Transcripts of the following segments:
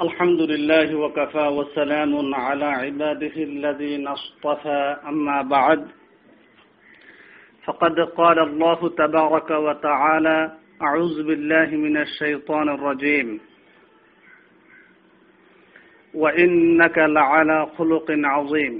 الحمد لله وكفى وسلام على عباده الذين اصطفى أما بعد فقد قال الله تبارك وتعالى أعوذ بالله من الشيطان الرجيم وإنك لعلى خلق عظيم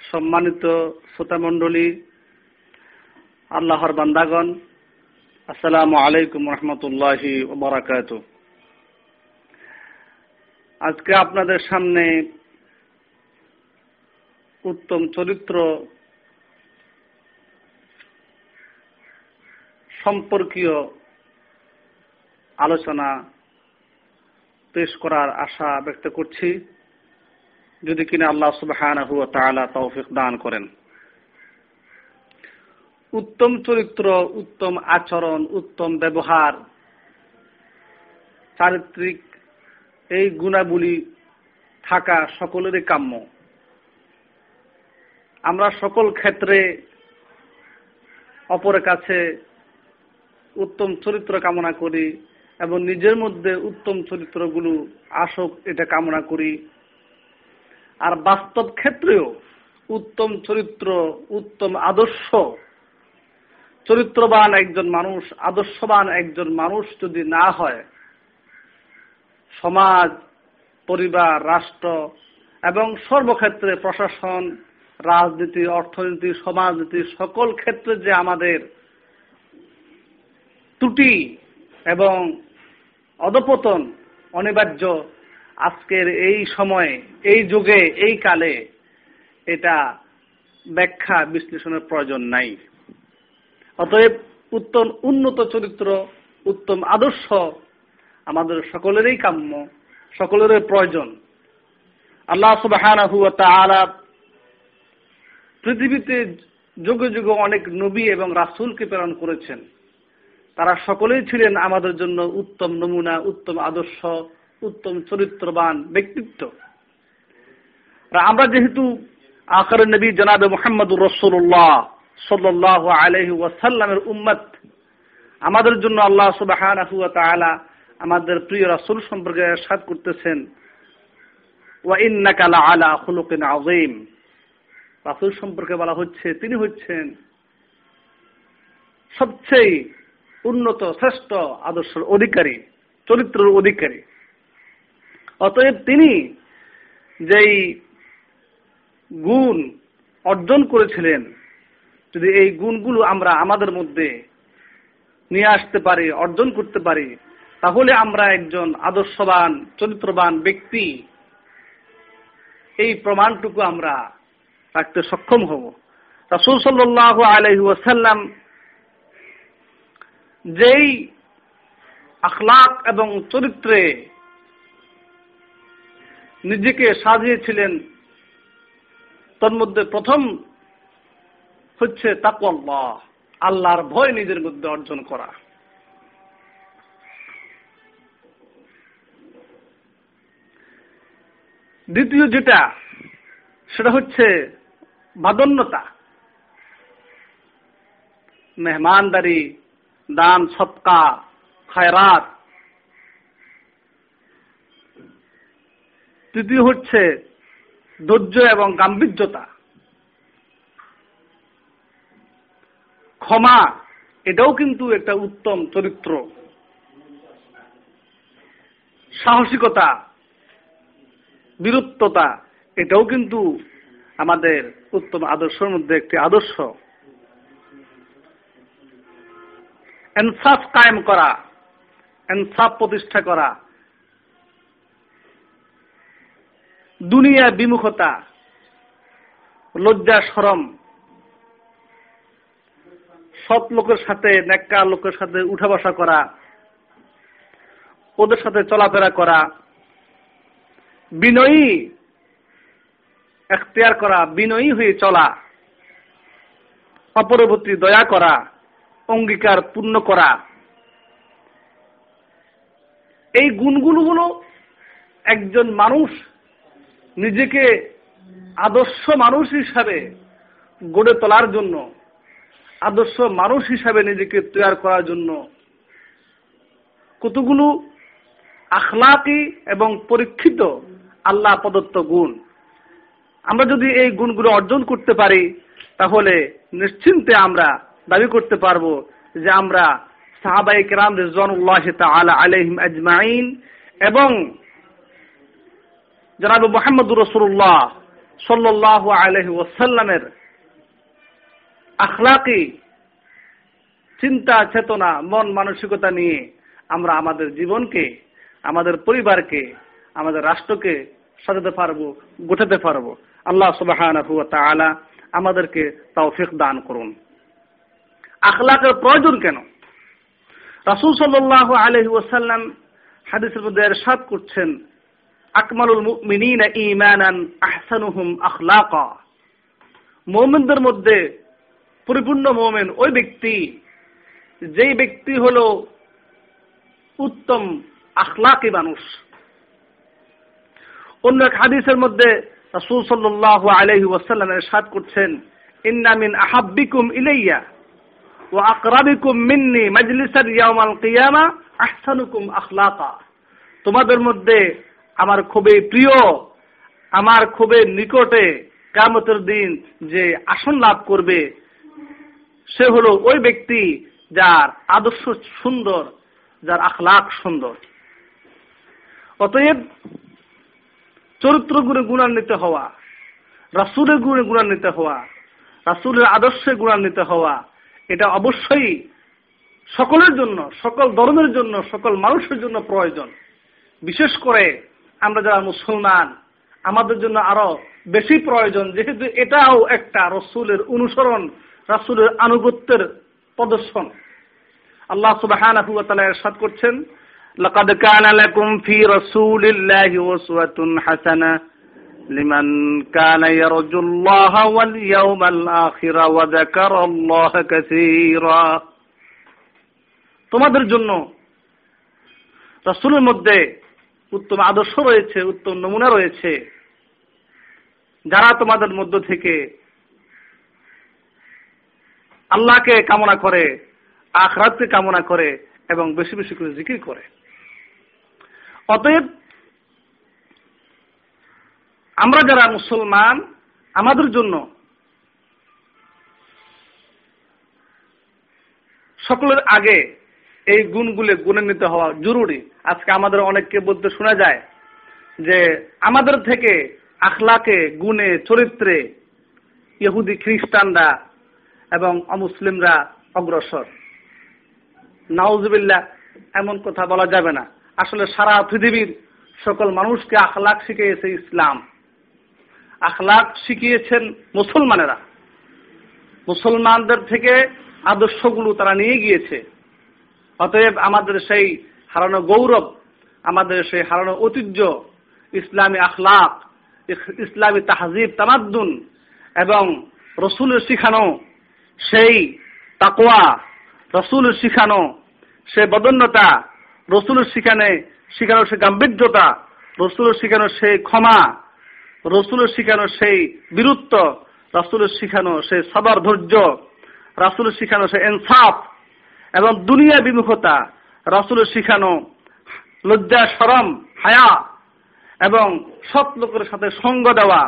সম্মানিত শ্রোতামণ্ডলী আল্লাহর বান্দাগণ আসসালামু আলাইকুম রহমতুল্লাহি ওবরাকাতুহ আজকে আপনাদের সামনে উত্তম চরিত্র সম্পর্কীয় আলোচনা পেশ করার আশা ব্যক্ত করছি। যদি কিনা আল্লাহ সুবহানাহু ওয়া তাআলা তৌফিক দান করেন। উত্তম চরিত্র, উত্তম আচরণ, উত্তম ব্যবহার, চারিত্রিক এই গুণাবলী থাকা সকলেরই কাম্য। আমরা সকল ক্ষেত্রে অপরের কাছে উত্তম চরিত্র কামনা করি এবং নিজের মধ্যে উত্তম চরিত্রগুলো আসুক, এটা কামনা করি। আর বাস্তব ক্ষেত্রেও উত্তম চরিত্র, উত্তম আদর্শ, চরিত্রবান একজন মানুষ, আদর্শবান একজন মানুষ যদি না হয় সমাজ, পরিবার, রাষ্ট্র এবং সর্বক্ষেত্রে প্রশাসন, রাজনীতি, অর্থনীতি, সমাজনীতি সকল ক্ষেত্রে যে আমাদের ত্রুটি এবং অধপতন অনিবার্য, আজকের এই সময়ে, এই যুগে, এই কালে এটা ব্যাখ্যা বিশ্লেষণের প্রয়োজন নাই। অতএব উত্তম উন্নত চরিত্র, উত্তম আদর্শ আমাদের সকলেরই কাম্য, সকলেরই প্রয়োজন। আল্লাহ তাআলা পৃথিবীতে যুগে যুগে অনেক নবী এবং রাসুলকে প্রেরণ করেছেন। তারা সকলেই ছিলেন আমাদের জন্য উত্তম নমুনা, উত্তম আদর্শ, উত্তম চরিত্রবান ব্যক্তিত্ব। আমরা যেহেতু আখর নবী জনাবে মোহাম্মদুর রসুল্লাহ সাল্লাহ আলহি ওয়াসাল্লামের উম্মত, আমাদের জন্য আল্লাহ তাআলা আমাদের প্রিয় রাসুল সম্পর্কে সাদ করতেছেন, ওয়া ইন্নাকা লাআলা খুলুকিন আযীম। রাসূল সম্পর্কে বলা হচ্ছে, তিনি হচ্ছেন সবচেয়ে উন্নত, শ্রেষ্ঠ আদর্শের অধিকারী, চরিত্রের অধিকারী। অতএব তিনি যেই গুণ অর্জন করেছিলেন, যদি এই গুণগুলো আমরা আমাদের মধ্যে নিয়ে আসতে পারি, অর্জন করতে পারি তাহলে আমরা একজন আদর্শবান, চরিত্রবান ব্যক্তি। এই প্রমাণটুকু আমরা রাখতে সক্ষম হব। রাসুল সাল্লাহ আলহি যেই আখলাক এবং চরিত্রে নিজেকে সাজিয়েছিলেন, তোর মধ্যে প্রথম হচ্ছে তাকওয়াল্লাহ আল্লাহর ভয় নিজের মধ্যে অর্জন করা। দ্বিতীয় যেটা, সেটা হচ্ছে বাদন্যতা। মেহমানদারি, দান, সৎকা, খায়রাত। তৃতীয় হচ্ছে ধৈর্য এবং গাম্ভীর্যতা। ক্ষমা, এটাও কিন্তু একটা উত্তম চরিত্র। সাহসিকতা বীরত্বতা এটাও কিন্তু আমাদের উত্তম আদর্শের মধ্যে একটি আদর্শ। এনসাফ কায়েম করা, এনসাফ প্রতিষ্ঠা করা দুনিয়া বিমুখতা, লজ্জা, সরম, সৎ লোকের সাথে নেককা লোকের সাথে উঠা বসা করা, ওদের সাথে চলাফেরা করা বিনয়ী। এখতিয়ার করা, বিনয়ী হয়ে চলা। অপরবর্তী দয়া করা, অঙ্গীকার পূর্ণ করা। এই গুণগুলো হলো একজন মানুষ নিজেকে আদর্শ মানুষ হিসাবে গড়ে তোলার জন্য, আদর্শ মানুষ হিসাবে নিজেকে তৈরি করার জন্য। কতগুলো আখলাকি এবং পরীক্ষিত আল্লাহ প্রদত্ত গুণ। আমরা যদি এই গুণগুলো অর্জন করতে পারি, তাহলে নিশ্চিন্তে আমরা দাবি করতে পারব যে আমরা সাহাবাই কেরাম রিজওয়ানুল্লাহ তাআলা আলাইহিম আজমাইন এবং জনাব মোহাম্মদুর রসুল্লাহ সাল্লাহ আলহি ওসাল্লামের আখলাকি, চিন্তা, চেতনা, মন মানসিকতা নিয়ে আমরা আমাদের জীবনকে, আমাদের পরিবারকে, আমাদের রাষ্ট্রকে সাজাতে পারব, গোটাতে পারব। আল্লাহ সুবাহ আমাদেরকে তৌফিক দান করুন। আখলাকের প্রয়োজন কেন? রাসুল সাল্লাহ আলহি ওসাল্লাম হাদিসের মধ্যে এরশাদ করছেন, আকমালুল মুমিনিনা ঈমানান আহসানুহুম আখলাকা। মুমিনদের মধ্যে পরিপূর্ণ মুমিন ওই ব্যক্তি, যেই ব্যক্তি হলো উত্তম আখলাকি মানুষ। অন্য এক হাদিসের মধ্যে রাসূল সাল্লাল্লাহু আলাইহি ওয়াসাল্লাম ইরশাদ করছেন, ইন্না মিন আহাব্বিকুম ইলাইয়া ওয়া আকরাবিকুম মিন্নি মাজলিসান ইয়াউমাল কিয়ামা আহসানুকুম আখলাকা। তোমাদের মধ্যে আমার খুবই প্রিয়, আমার খুবই নিকটে কামতের দিন যে আসন লাভ করবে, সে হলো ওই ব্যক্তি যার আদর্শ সুন্দর, যার আখলাক সুন্দর। অতএব চরিত্র গুণে গুণান্বিত হওয়া, রাসুলের গুণে গুণান্বিত হওয়া, রাসুলের আদর্শে গুণান্বিত হওয়া, এটা অবশ্যই সকলের জন্য, সকল ধর্মের জন্য, সকল মানুষের জন্য প্রয়োজন। বিশেষ করে আমরা যারা মুসলমান, আমাদের জন্য আরও বেশি প্রয়োজন, যেহেতু এটাও একটা রসুলের অনুসরণ, রাসুলের আনুগত্যের প্রদর্শন। আল্লাহ সুবহানাহু ওয়া করছেন লাকাদ কানা লাকুম ফি রাসূলিল্লাহি উসওয়াতুন হাসানা লিমান কানা ইয়ারজুল্লাহা ওয়াল ইয়াওমাল আখির ওয়া যাকারাল্লাহা কাসীরা তোমাদের জন্য রাসূলের মধ্যে উত্তম আদর্শ রয়েছে, উত্তম নমুনা রয়েছে। যারা তোমাদের মধ্য থেকে আল্লাহকে কামনা করে, আখরাতকে কামনা করে এবং বেশি বেশি করে জিকির করে। অতএব আমরা যারা মুসলমান, আমাদের জন্য সকলের আগে এই গুণগুলো গুণে নিতে হওয়া জরুরি। আজকে আমাদের অনেককে বলতে শোনা যায় যে আমাদের থেকে আখলাকে, গুণে, চরিত্রে ইহুদি খ্রিস্টানরা এবং অমুসলিমরা অগ্রসর। নাউজবিল্লা এমন কথা বলা যাবে না। আসলে সারা পৃথিবীর সকল মানুষকে আখলাক শিখিয়েছে ইসলাম। আখলাক শিখিয়েছেন মুসলমানেরা। মুসলমানদের থেকে আদর্শগুলো তারা নিয়ে গিয়েছে। অতএব আমাদের সেই হারানো গৌরব, আমাদের সেই হারানো ঐতিহ্য, ইসলামী আখলাক ইসলামী তাহজিব, তামাদ্দুন এবং রসুলের শিখানো সেই তাকোয়া রসুলের শিখানো সে বদন্যতা রসুলের শিখানে শিখানো সে গাম্ভীর্যতা, রসুলের শিখানো সেই ক্ষমা, রসুলের শিখানো সেই বীরত্ব, রাসুলের শিখানো সেই সবার ধৈর্য, রাসুলের শিখানো সে ইনসাফ এবং দুনিয়া বিমুখতা, রাসুলের শিখানো লজ্জা সরম হায়া এবং সৎ লোকের সাথে সঙ্গ দেওয়া,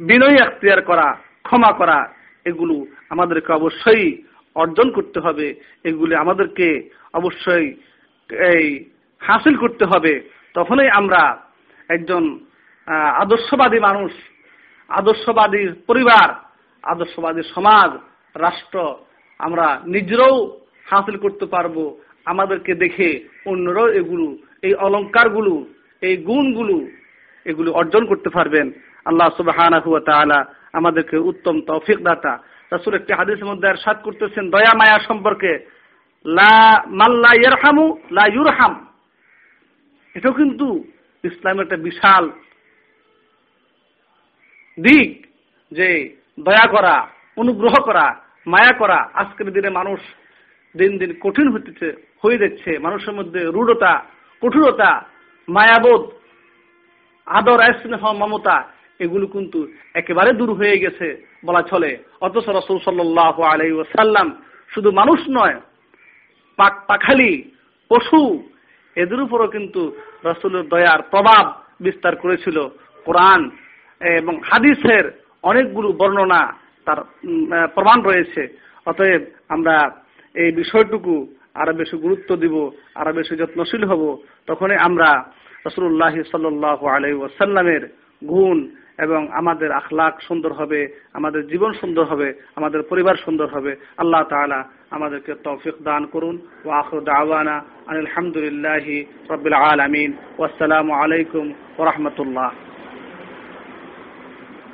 বিনয় এখতিয়ার করা, ক্ষমা করা, এগুলো আমাদেরকে অবশ্যই অর্জন করতে হবে। এগুলি আমাদেরকে অবশ্যই এই হাসিল করতে হবে, তখনই আমরা একজন আদর্শবাদী মানুষ, আদর্শবাদী পরিবার, আদর্শবাদী সমাজ, রাষ্ট্র আমরা নিজেরাও হাসিল করতে পারব, আমাদেরকে দেখে অন্যরাও এগুলো, এই অলঙ্কারগুলো, এই গুণগুলো এগুলো অর্জন করতে পারবেন। আল্লাহ সুবাহ আমাদেরকে উত্তম তৌফিক দাতা। রাসুল একটি হাদিসের মধ্যে সাত করতেছেন, দয়া, মায়া সম্পর্কে। লা মাল্লা ইয়ারহামু, লা ইউরহাম। এটাও কিন্তু ইসলামের একটা বিশাল দিক যে দয়া করা, অনুগ্রহ করা, মায়া করা আজকের দিনে মানুষ দিন দিন কঠিন হতেছে হয়ে যাচ্ছে। মানুষের মধ্যে রূঢ়তা, কঠোরতা, মায়াবোধ, আদর, স্নেহ, মমতা, এগুলো কিন্তু একেবারে দূর হয়ে গেছে বলা চলে। অথচ রসুল সাল্লাহ আলাই সাল্লাম শুধু মানুষ নয় পাখালি, পশু। এদের উপরও কিন্তু রসুলের দয়ার প্রভাব বিস্তার করেছিল কোরআন এবং হাদিসের অনেকগুলো বর্ণনা তার প্রমাণ রয়েছে। অতএব আমরা এই বিষয়টুকু আরও বেশি গুরুত্ব দিব, আরও বেশি যত্নশীল হব। তখনই আমরা রসুল্লাহ সাল্লাহ আলাই ওয়াসাল্লামের গুণ এবং আমাদের আখলাক সুন্দর হবে, আমাদের জীবন সুন্দর হবে, আমাদের পরিবার সুন্দর হবে। আল্লাহ তালা আমাদেরকে তৌফিক দান করুন ও আখর দাওয়ানা আলহামদুলিল্লাহি রবিল আলমিন ওয়াসালামু আলাইকুম ওরহমতুল্লাহ